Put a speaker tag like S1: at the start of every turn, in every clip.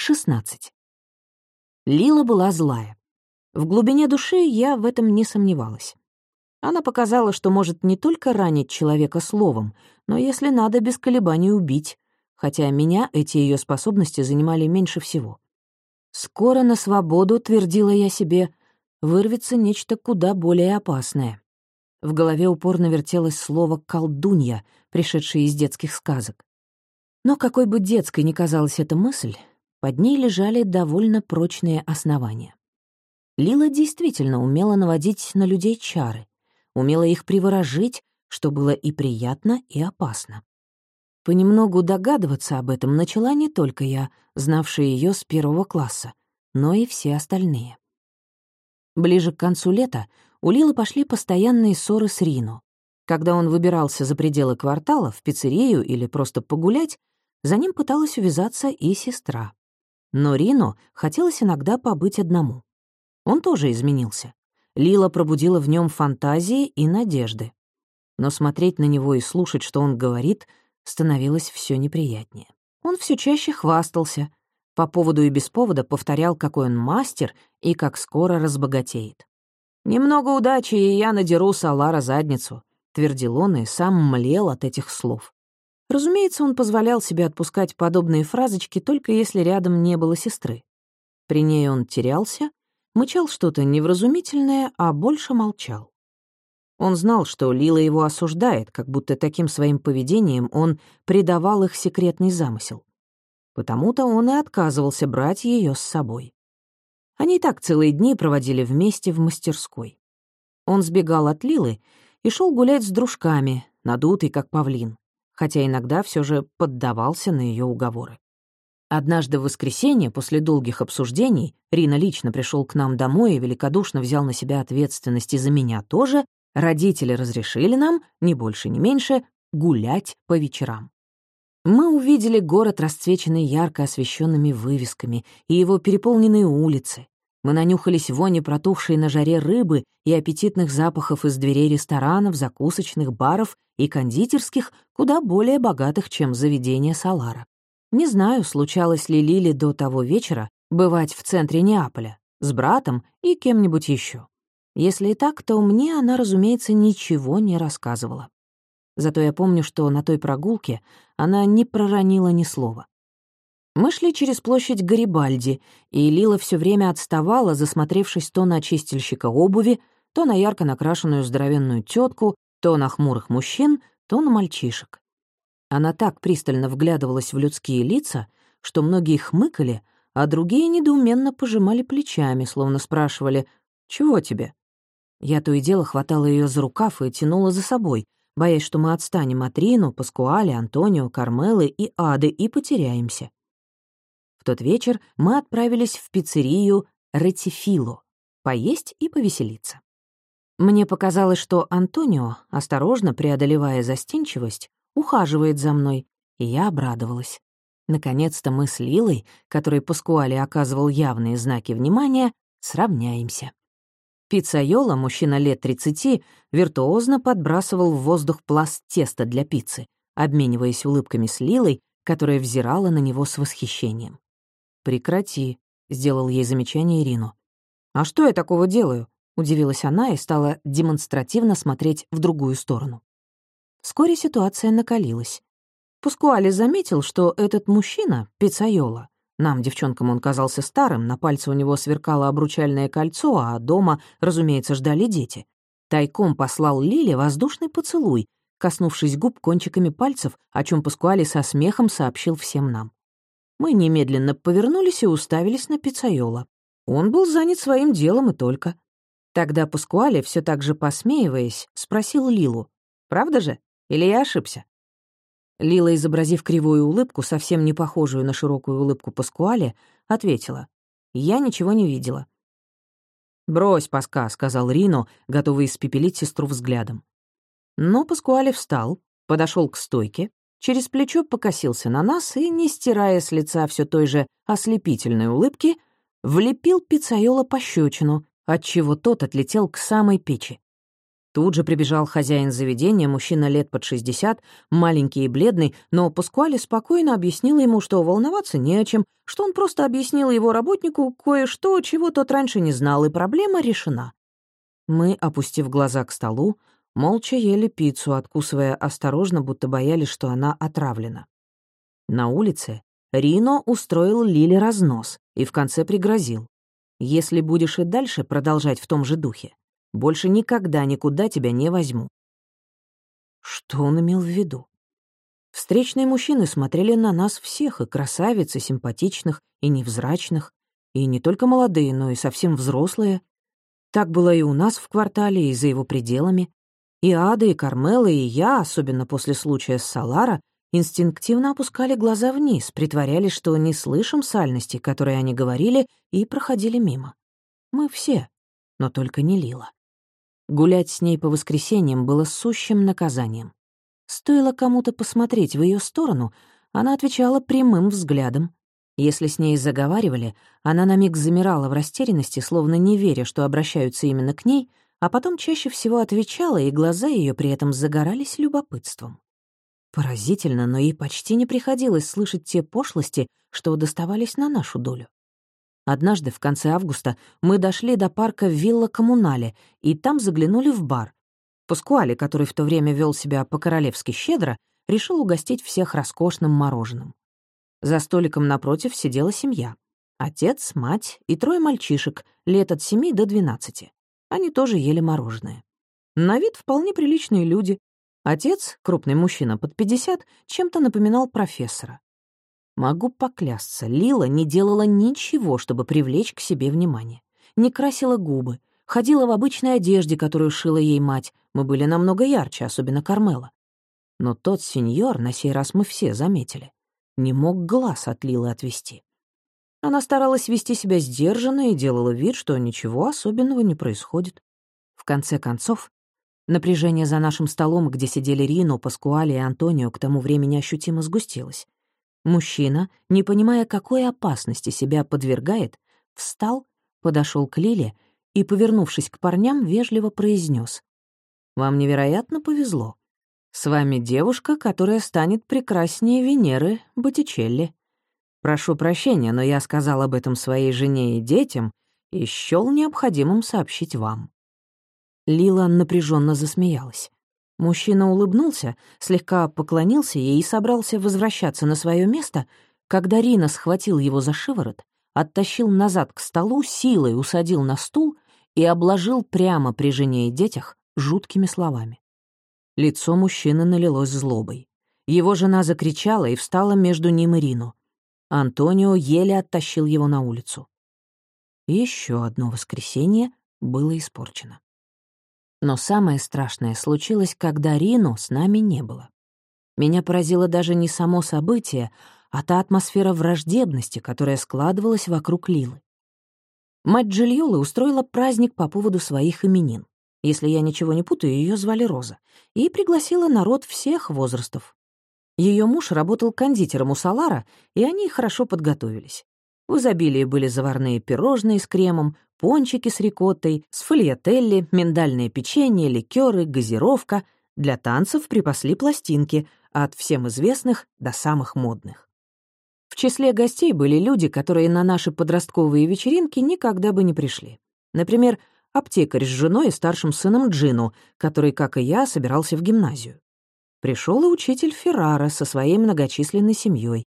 S1: 16. Лила была злая. В глубине души я в этом не сомневалась. Она показала, что может не только ранить человека словом, но, если надо, без колебаний убить, хотя меня эти ее способности занимали меньше всего. Скоро на свободу, твердила я себе, вырвется нечто куда более опасное. В голове упорно вертелось слово «колдунья», пришедшее из детских сказок. Но какой бы детской ни казалась эта мысль, под ней лежали довольно прочные основания. Лила действительно умела наводить на людей чары, умела их приворожить, что было и приятно, и опасно. Понемногу догадываться об этом начала не только я, знавшая ее с первого класса, но и все остальные. Ближе к концу лета у Лилы пошли постоянные ссоры с Рино. Когда он выбирался за пределы квартала, в пиццерию или просто погулять, за ним пыталась увязаться и сестра. Но Рино хотелось иногда побыть одному. Он тоже изменился. Лила пробудила в нем фантазии и надежды. Но смотреть на него и слушать, что он говорит, становилось все неприятнее. Он все чаще хвастался, по поводу и без повода повторял, какой он мастер и как скоро разбогатеет. «Немного удачи, и я надеру Салара задницу», — твердил он и сам млел от этих слов. Разумеется, он позволял себе отпускать подобные фразочки, только если рядом не было сестры. При ней он терялся, мычал что-то невразумительное, а больше молчал. Он знал, что Лила его осуждает, как будто таким своим поведением он предавал их секретный замысел. Потому-то он и отказывался брать ее с собой. Они так целые дни проводили вместе в мастерской. Он сбегал от Лилы и шел гулять с дружками, надутый как павлин хотя иногда все же поддавался на ее уговоры. Однажды в воскресенье, после долгих обсуждений, Рина лично пришел к нам домой и великодушно взял на себя ответственность и за меня тоже, родители разрешили нам, ни больше, ни меньше, гулять по вечерам. Мы увидели город, расцвеченный ярко освещенными вывесками, и его переполненные улицы, мы нанюхались вони протухшей на жаре рыбы и аппетитных запахов из дверей ресторанов, закусочных, баров и кондитерских, куда более богатых, чем заведение Салара. Не знаю, случалось ли Лили до того вечера бывать в центре Неаполя, с братом и кем-нибудь еще. Если и так, то мне она, разумеется, ничего не рассказывала. Зато я помню, что на той прогулке она не проронила ни слова. Мы шли через площадь Гарибальди, и Лила все время отставала, засмотревшись то на чистильщика обуви, то на ярко накрашенную здоровенную тетку, то на хмурых мужчин, то на мальчишек. Она так пристально вглядывалась в людские лица, что многие хмыкали, а другие недоуменно пожимали плечами, словно спрашивали «Чего тебе?». Я то и дело хватала ее за рукав и тянула за собой, боясь, что мы отстанем от Рину, Паскуале, Антонио, Кармелы и Ады и потеряемся. В тот вечер мы отправились в пиццерию «Ретифило» поесть и повеселиться. Мне показалось, что Антонио, осторожно преодолевая застенчивость, ухаживает за мной, и я обрадовалась. Наконец-то мы с Лилой, которой Паскуале оказывал явные знаки внимания, сравняемся. Пиццайола, мужчина лет 30, виртуозно подбрасывал в воздух пласт теста для пиццы, обмениваясь улыбками с Лилой, которая взирала на него с восхищением. «Прекрати», — сделал ей замечание Ирину. «А что я такого делаю?» — удивилась она и стала демонстративно смотреть в другую сторону. Вскоре ситуация накалилась. Пускуали заметил, что этот мужчина — пиццайола. Нам, девчонкам, он казался старым, на пальце у него сверкало обручальное кольцо, а дома, разумеется, ждали дети. Тайком послал Лиле воздушный поцелуй, коснувшись губ кончиками пальцев, о чем Паскуали со смехом сообщил всем нам. Мы немедленно повернулись и уставились на Пиццайола. Он был занят своим делом и только. Тогда Паскуале, все так же посмеиваясь, спросил Лилу. «Правда же? Или я ошибся?» Лила, изобразив кривую улыбку, совсем не похожую на широкую улыбку Паскуале, ответила. «Я ничего не видела». «Брось, Паска», — сказал Рино, готовый испепелить сестру взглядом. Но Паскуале встал, подошел к стойке, через плечо покосился на нас и, не стирая с лица все той же ослепительной улыбки, влепил пиццайола пощечину, отчего тот отлетел к самой печи. Тут же прибежал хозяин заведения, мужчина лет под 60, маленький и бледный, но Паскуале спокойно объяснил ему, что волноваться не о чем, что он просто объяснил его работнику кое-что, чего тот раньше не знал, и проблема решена. Мы, опустив глаза к столу, молча ели пиццу, откусывая осторожно, будто боялись, что она отравлена. На улице Рино устроил Лиле разнос и в конце пригрозил. «Если будешь и дальше продолжать в том же духе, больше никогда никуда тебя не возьму». Что он имел в виду? Встречные мужчины смотрели на нас всех, и красавиц, и симпатичных, и невзрачных, и не только молодые, но и совсем взрослые. Так было и у нас в квартале, и за его пределами. И Ада, и Кармела, и я, особенно после случая с Салара, инстинктивно опускали глаза вниз, притворялись, что не слышим сальности, которые они говорили, и проходили мимо. Мы все, но только не Лила. Гулять с ней по воскресеньям было сущим наказанием. Стоило кому-то посмотреть в ее сторону, она отвечала прямым взглядом. Если с ней заговаривали, она на миг замирала в растерянности, словно не веря, что обращаются именно к ней, а потом чаще всего отвечала, и глаза ее при этом загорались любопытством. Поразительно, но ей почти не приходилось слышать те пошлости, что доставались на нашу долю. Однажды в конце августа мы дошли до парка Вилла Коммунале и там заглянули в бар. Паскуале, который в то время вел себя по-королевски щедро, решил угостить всех роскошным мороженым. За столиком напротив сидела семья. Отец, мать и трое мальчишек, лет от семи до двенадцати. Они тоже ели мороженое. На вид вполне приличные люди. Отец, крупный мужчина под пятьдесят, чем-то напоминал профессора. Могу поклясться, Лила не делала ничего, чтобы привлечь к себе внимание. Не красила губы, ходила в обычной одежде, которую шила ей мать. Мы были намного ярче, особенно Кармела. Но тот сеньор, на сей раз мы все заметили, не мог глаз от Лилы отвести. Она старалась вести себя сдержанно и делала вид, что ничего особенного не происходит. В конце концов, напряжение за нашим столом, где сидели Рино, Паскуали и Антонио, к тому времени ощутимо сгустилось. Мужчина, не понимая, какой опасности себя подвергает, встал, подошел к Лиле и, повернувшись к парням, вежливо произнес: «Вам невероятно повезло. С вами девушка, которая станет прекраснее Венеры Боттичелли. Прошу прощения, но я сказал об этом своей жене и детям и счёл необходимым сообщить вам». Лила напряженно засмеялась. Мужчина улыбнулся, слегка поклонился ей и собрался возвращаться на свое место, когда Рина схватил его за шиворот, оттащил назад к столу, силой усадил на стул и обложил прямо при жене и детях жуткими словами. Лицо мужчины налилось злобой. Его жена закричала и встала между ним и Рину. Антонио еле оттащил его на улицу. Еще одно воскресенье было испорчено. Но самое страшное случилось, когда Рину с нами не было. Меня поразило даже не само событие, а та атмосфера враждебности, которая складывалась вокруг Лилы. Мать Джильолы устроила праздник по поводу своих именин. Если я ничего не путаю, ее звали Роза, и пригласила народ всех возрастов. Ее муж работал кондитером у Салара, и они хорошо подготовились. В изобилии были заварные пирожные с кремом, пончики с рикоттой, сфольятелли, миндальное печенье, ликеры, газировка. Для танцев припасли пластинки, от всем известных до самых модных. В числе гостей были люди, которые на наши подростковые вечеринки никогда бы не пришли. Например, аптекарь с женой и старшим сыном Джину, который, как и я, собирался в гимназию. Пришел и учитель Феррара со своей многочисленной семьей.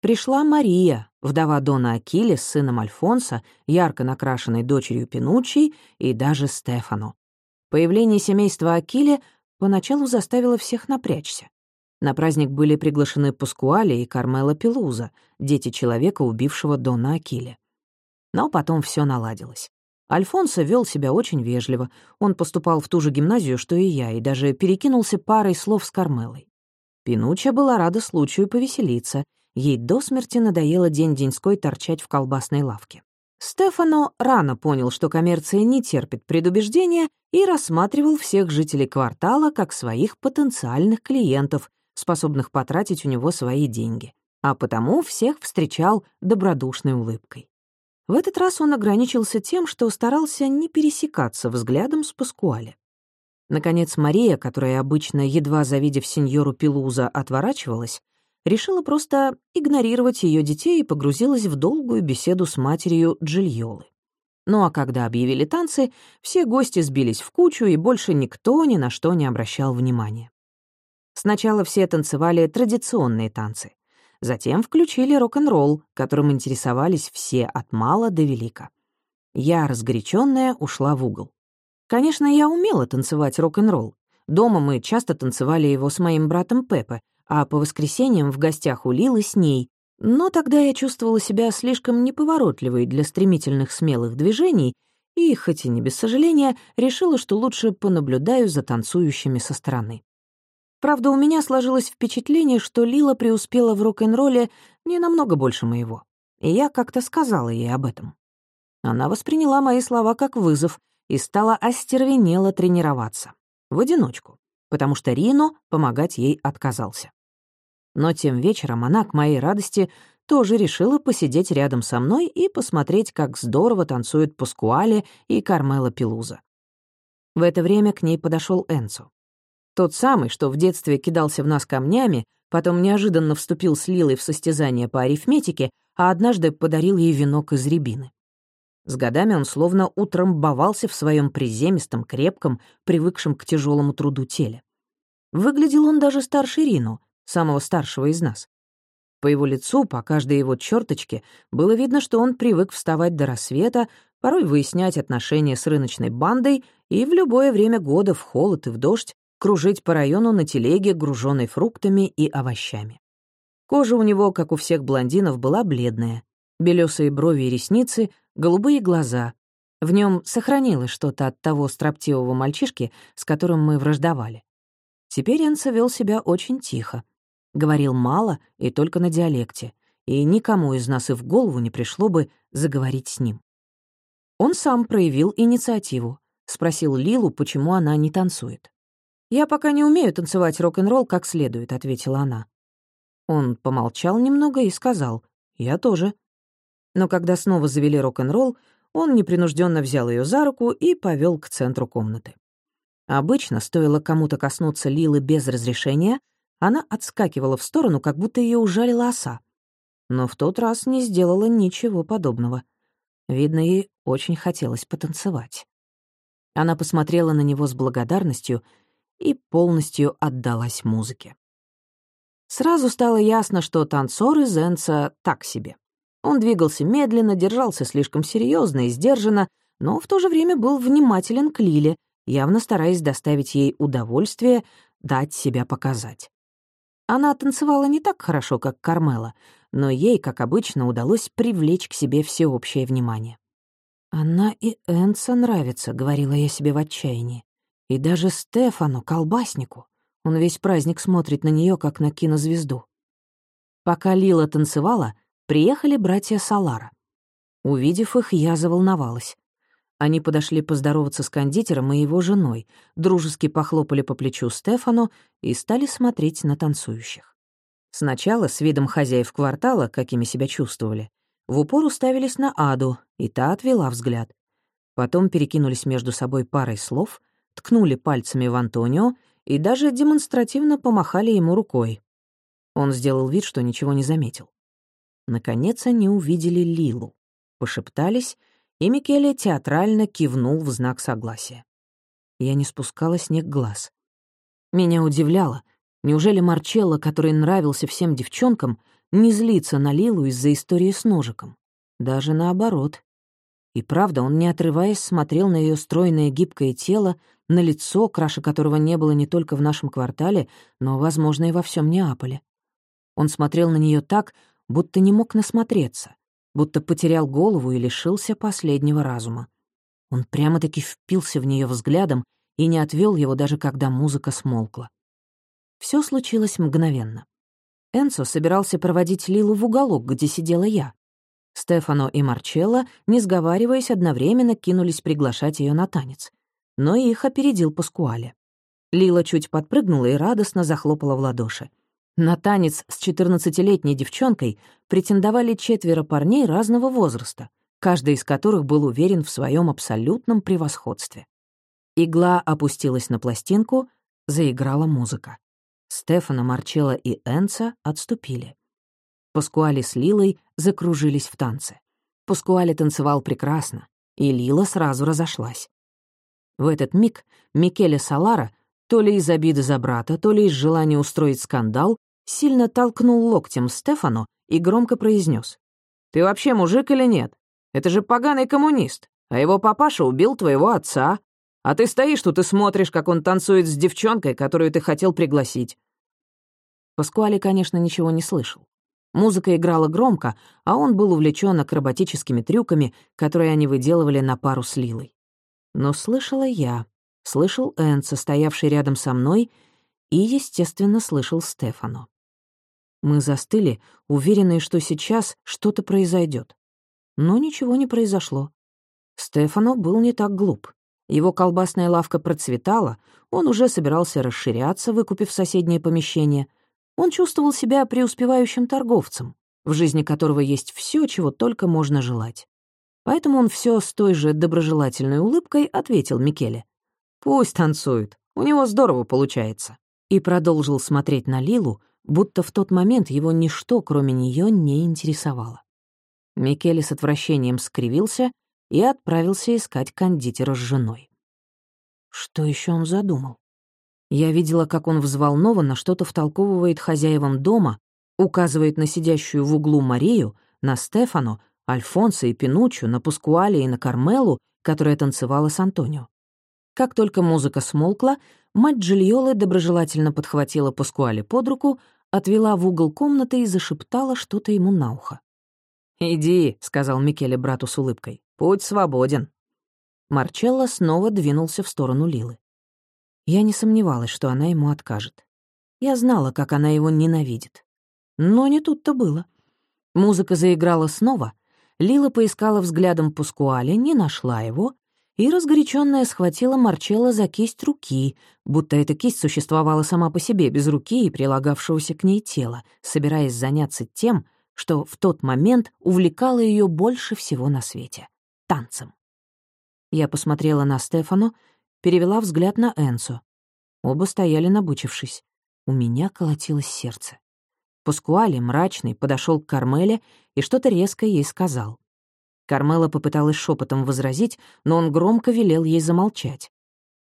S1: Пришла Мария, вдова Дона Акили с сыном Альфонса, ярко накрашенной дочерью Пинуччи и даже Стефану. Появление семейства Акили поначалу заставило всех напрячься. На праздник были приглашены Паскуали и Кармела Пелуза, дети человека, убившего Дона Акили. Но потом все наладилось. Альфонсо вел себя очень вежливо. Он поступал в ту же гимназию, что и я, и даже перекинулся парой слов с Кармелой. Пинучча была рада случаю повеселиться — Ей до смерти надоело день-деньской торчать в колбасной лавке. Стефано рано понял, что коммерция не терпит предубеждения и рассматривал всех жителей квартала как своих потенциальных клиентов, способных потратить у него свои деньги, а потому всех встречал добродушной улыбкой. В этот раз он ограничился тем, что старался не пересекаться взглядом с Паскуале. Наконец, Мария, которая обычно, едва завидев сеньору Пилуза, отворачивалась, решила просто игнорировать ее детей и погрузилась в долгую беседу с матерью Джильолы. Ну а когда объявили танцы, все гости сбились в кучу, и больше никто ни на что не обращал внимания. Сначала все танцевали традиционные танцы. Затем включили рок-н-ролл, которым интересовались все от мала до велика. Я, разгоряченная, ушла в угол. Конечно, я умела танцевать рок-н-ролл. Дома мы часто танцевали его с моим братом Пепе, а по воскресеньям в гостях у Лилы с ней. Но тогда я чувствовала себя слишком неповоротливой для стремительных смелых движений и, хоть и не без сожаления, решила, что лучше понаблюдаю за танцующими со стороны. Правда, у меня сложилось впечатление, что Лила преуспела в рок-н-ролле не намного больше моего, и я как-то сказала ей об этом. Она восприняла мои слова как вызов и стала остервенело тренироваться. В одиночку, потому что Рино помогать ей отказался. Но тем вечером она, к моей радости, тоже решила посидеть рядом со мной и посмотреть, как здорово танцуют Паскуале и Кармела Пилуза. В это время к ней подошел Энцо. Тот самый, что в детстве кидался в нас камнями, потом неожиданно вступил с Лилой в состязание по арифметике, а однажды подарил ей венок из рябины. С годами он словно утрамбовался в своем приземистом, крепком, привыкшем к тяжелому труду теле. Выглядел он даже старше Рину, самого старшего из нас. По его лицу, по каждой его черточке, было видно, что он привык вставать до рассвета, порой выяснять отношения с рыночной бандой и в любое время года, в холод и в дождь, кружить по району на телеге, груженной фруктами и овощами. Кожа у него, как у всех блондинов, была бледная. Белесые брови и ресницы, голубые глаза. В нем сохранилось что-то от того строптивого мальчишки, с которым мы враждовали. Теперь Энса вел себя очень тихо. Говорил мало и только на диалекте, и никому из нас и в голову не пришло бы заговорить с ним. Он сам проявил инициативу, спросил Лилу, почему она не танцует. «Я пока не умею танцевать рок-н-ролл как следует», — ответила она. Он помолчал немного и сказал, «Я тоже». Но когда снова завели рок-н-ролл, он непринужденно взял ее за руку и повел к центру комнаты. Обычно, стоило кому-то коснуться Лилы без разрешения, она отскакивала в сторону, как будто ее ужалила оса. Но в тот раз не сделала ничего подобного. Видно, ей очень хотелось потанцевать. Она посмотрела на него с благодарностью и полностью отдалась музыке. Сразу стало ясно, что танцор из Энца так себе. Он двигался медленно, держался слишком серьезно и сдержанно, но в то же время был внимателен к Лиле, явно стараясь доставить ей удовольствие, дать себя показать. Она танцевала не так хорошо, как Кармела, но ей, как обычно, удалось привлечь к себе всеобщее внимание. «Она и Энца нравится», — говорила я себе в отчаянии. И даже Стефану, колбаснику. Он весь праздник смотрит на нее, как на кинозвезду. Пока Лила танцевала, приехали братья Салара. Увидев их, я заволновалась. Они подошли поздороваться с кондитером и его женой, дружески похлопали по плечу Стефану и стали смотреть на танцующих. Сначала, с видом хозяев квартала, какими себя чувствовали, в упор уставились на Аду, и та отвела взгляд. Потом перекинулись между собой парой слов — ткнули пальцами в Антонио и даже демонстративно помахали ему рукой. Он сделал вид, что ничего не заметил. Наконец они увидели Лилу, пошептались, и Микеле театрально кивнул в знак согласия. Я не спускала с них глаз. Меня удивляло, неужели Марчелло, который нравился всем девчонкам, не злится на Лилу из-за истории с ножиком? Даже наоборот. И правда, он, не отрываясь, смотрел на ее стройное гибкое тело, на лицо, краше которого не было не только в нашем квартале, но, возможно, и во всем Неаполе. Он смотрел на нее так, будто не мог насмотреться, будто потерял голову и лишился последнего разума. Он прямо-таки впился в нее взглядом и не отвел его даже когда музыка смолкла. Все случилось мгновенно. Энцо собирался проводить Лилу в уголок, где сидела я. Стефано и Марчелло, не сговариваясь, одновременно кинулись приглашать ее на танец но их опередил Паскуале. Лила чуть подпрыгнула и радостно захлопала в ладоши. На танец с четырнадцатилетней девчонкой претендовали четверо парней разного возраста, каждый из которых был уверен в своем абсолютном превосходстве. Игла опустилась на пластинку, заиграла музыка. Стефана, Марчелло и Энца отступили. Паскуали с Лилой закружились в танце. Паскуали танцевал прекрасно, и Лила сразу разошлась. В этот миг Микеле Салара, то ли из обиды за брата, то ли из желания устроить скандал, сильно толкнул локтем Стефану и громко произнес: «Ты вообще мужик или нет? Это же поганый коммунист, а его папаша убил твоего отца, а ты стоишь тут и смотришь, как он танцует с девчонкой, которую ты хотел пригласить». Паскуали, конечно, ничего не слышал. Музыка играла громко, а он был увлечен акробатическими трюками, которые они выделывали на пару с Лилой. Но слышала я, слышал Энца, стоявший рядом со мной, и, естественно, слышал Стефану. Мы застыли, уверенные, что сейчас что-то произойдет. Но ничего не произошло. Стефано был не так глуп. Его колбасная лавка процветала, он уже собирался расширяться, выкупив соседнее помещение. Он чувствовал себя преуспевающим торговцем, в жизни которого есть все, чего только можно желать. Поэтому он все с той же доброжелательной улыбкой ответил Микеле. «Пусть танцует, у него здорово получается». И продолжил смотреть на Лилу, будто в тот момент его ничто, кроме нее, не интересовало. Микеле с отвращением скривился и отправился искать кондитера с женой. Что еще он задумал? Я видела, как он взволнованно что-то втолковывает хозяевам дома, указывает на сидящую в углу Марию, на Стефану, Альфонсо и Пинучу, на Пускуале и на Кармелу, которая танцевала с Антонио. Как только музыка смолкла, мать Джильолы доброжелательно подхватила Пускуале под руку, отвела в угол комнаты и зашептала что-то ему на ухо. «Иди», — сказал Микеле брату с улыбкой, — «путь свободен». Марчелло снова двинулся в сторону Лилы. Я не сомневалась, что она ему откажет. Я знала, как она его ненавидит. Но не тут-то было. Музыка заиграла снова, Лила поискала взглядом Пускуале, не нашла его, и разгоряченная схватила Марчелло за кисть руки, будто эта кисть существовала сама по себе, без руки и прилагавшегося к ней тела, собираясь заняться тем, что в тот момент увлекало ее больше всего на свете — танцем. Я посмотрела на Стефану, перевела взгляд на Энсу. Оба стояли набучившись. У меня колотилось сердце. Пускуали, мрачный, подошел к Кармеле и что-то резко ей сказал. Кармела попыталась шепотом возразить, но он громко велел ей замолчать.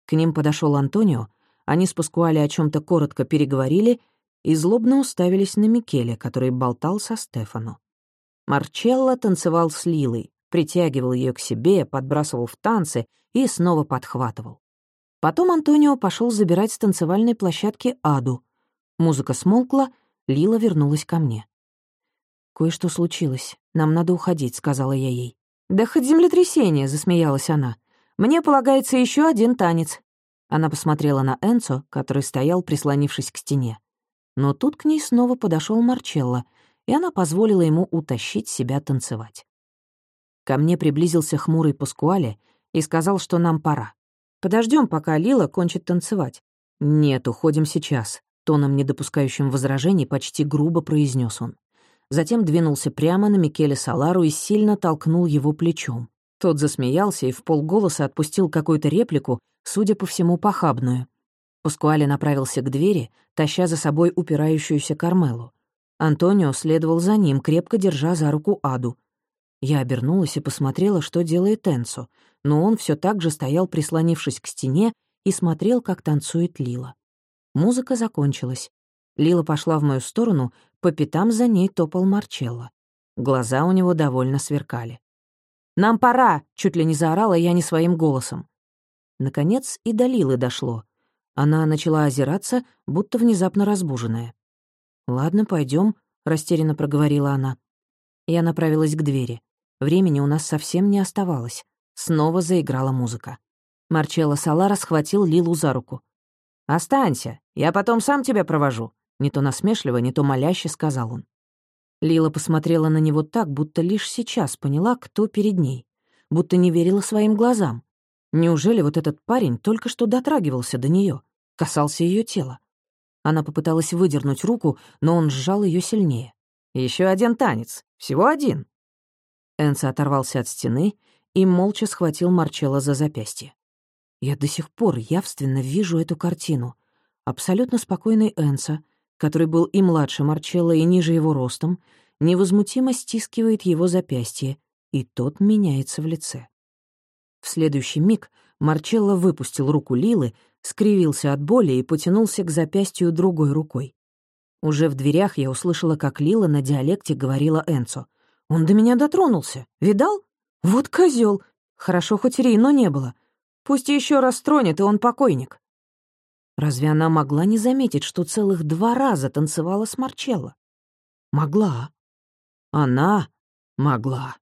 S1: К ним подошел Антонио, они с Паскуале о чем то коротко переговорили и злобно уставились на Микеле, который болтал со Стефану. Марчелло танцевал с Лилой, притягивал ее к себе, подбрасывал в танцы и снова подхватывал. Потом Антонио пошел забирать с танцевальной площадки Аду. Музыка смолкла, Лила вернулась ко мне. «Кое-что случилось. Нам надо уходить», — сказала я ей. «Да хоть землетрясение», — засмеялась она. «Мне полагается еще один танец». Она посмотрела на Энцо, который стоял, прислонившись к стене. Но тут к ней снова подошел Марчелло, и она позволила ему утащить себя танцевать. Ко мне приблизился хмурый Паскуале и сказал, что нам пора. Подождем, пока Лила кончит танцевать. «Нет, уходим сейчас», — тоном, не допускающим возражений, почти грубо произнес он. Затем двинулся прямо на Микеле Салару и сильно толкнул его плечом. Тот засмеялся и в полголоса отпустил какую-то реплику, судя по всему, похабную. Пускуале направился к двери, таща за собой упирающуюся Кармелу. Антонио следовал за ним, крепко держа за руку Аду. Я обернулась и посмотрела, что делает Энцо, но он все так же стоял, прислонившись к стене, и смотрел, как танцует Лила. Музыка закончилась. Лила пошла в мою сторону, по пятам за ней топал Марчелло. Глаза у него довольно сверкали. «Нам пора!» — чуть ли не заорала я не своим голосом. Наконец и до Лилы дошло. Она начала озираться, будто внезапно разбуженная. «Ладно, пойдем, растерянно проговорила она. Я направилась к двери. Времени у нас совсем не оставалось. Снова заиграла музыка. Марчелло Салара схватил Лилу за руку. «Останься, я потом сам тебя провожу», — не то насмешливо, не то моляще сказал он. Лила посмотрела на него так, будто лишь сейчас поняла, кто перед ней, будто не верила своим глазам. Неужели вот этот парень только что дотрагивался до нее? касался ее тела. Она попыталась выдернуть руку, но он сжал ее сильнее. Еще один танец. Всего один». Энса оторвался от стены и молча схватил Марчелла за запястье. Я до сих пор явственно вижу эту картину. Абсолютно спокойный Энса, который был и младше Марчелла, и ниже его ростом, невозмутимо стискивает его запястье, и тот меняется в лице. В следующий миг Марчелло выпустил руку Лилы, скривился от боли и потянулся к запястью другой рукой. Уже в дверях я услышала, как Лила на диалекте говорила Энцо. «Он до меня дотронулся. Видал? Вот козел. Хорошо, хоть Рино не было. Пусть еще раз тронет, и он покойник». Разве она могла не заметить, что целых два раза танцевала с Марчелло? Могла. Она могла.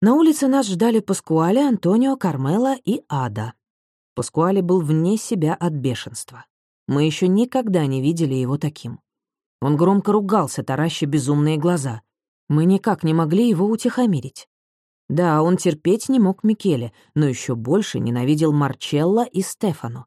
S1: На улице нас ждали Паскуале, Антонио, Кармела и Ада. Паскуале был вне себя от бешенства. Мы еще никогда не видели его таким. Он громко ругался, тараща безумные глаза. Мы никак не могли его утихомирить. Да, он терпеть не мог Микеле, но еще больше ненавидел Марчелло и Стефано.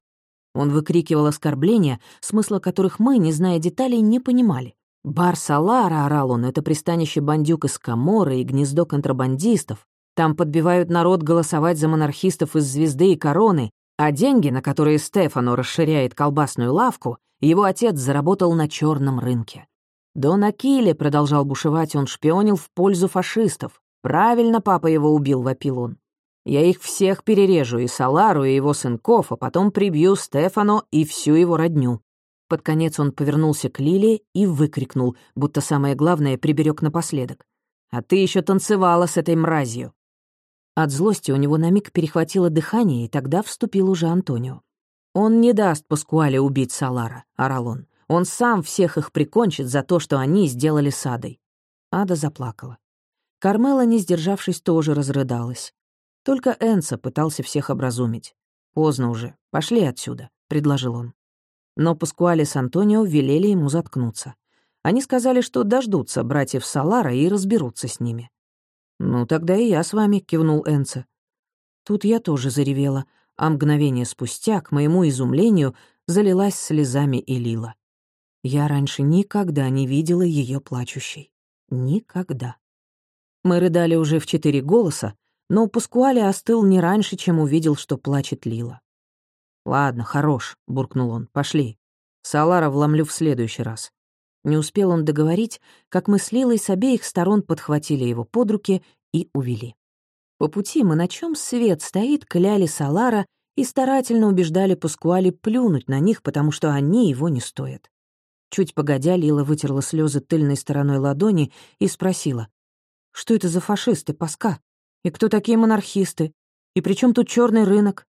S1: Он выкрикивал оскорбления, смысла которых мы, не зная деталей, не понимали. Бар Салара, орал он, это пристанище бандюк из Каморы и гнездо контрабандистов. Там подбивают народ голосовать за монархистов из «Звезды» и «Короны», а деньги, на которые Стефано расширяет колбасную лавку, его отец заработал на черном рынке. Дон Акиле, продолжал бушевать, он шпионил в пользу фашистов. Правильно папа его убил, вопил он. Я их всех перережу, и Салару, и его сынков, а потом прибью Стефано и всю его родню. Под конец он повернулся к Лиле и выкрикнул, будто самое главное приберег напоследок. «А ты еще танцевала с этой мразью!» От злости у него на миг перехватило дыхание, и тогда вступил уже Антонио. «Он не даст Паскуале убить Салара», — орал он. «Он сам всех их прикончит за то, что они сделали с Адой». Ада заплакала. Кармела, не сдержавшись, тоже разрыдалась. Только Энса пытался всех образумить. «Поздно уже. Пошли отсюда», — предложил он. Но Паскуале с Антонио велели ему заткнуться. Они сказали, что дождутся братьев Салара и разберутся с ними. «Ну, тогда и я с вами», — кивнул Энце. Тут я тоже заревела, а мгновение спустя, к моему изумлению, залилась слезами и лила. Я раньше никогда не видела ее плачущей. Никогда. Мы рыдали уже в четыре голоса, но Паскуале остыл не раньше, чем увидел, что плачет Лила. «Ладно, хорош», — буркнул он, — «пошли. Салара вломлю в следующий раз». Не успел он договорить, как мы с Лилой с обеих сторон подхватили его под руки и увели. По пути мы на чем свет стоит, кляли Салара и старательно убеждали Паскуали плюнуть на них, потому что они его не стоят. Чуть погодя, Лила вытерла слезы тыльной стороной ладони и спросила, «Что это за фашисты, Паска? И кто такие монархисты? И при чем тут черный рынок?»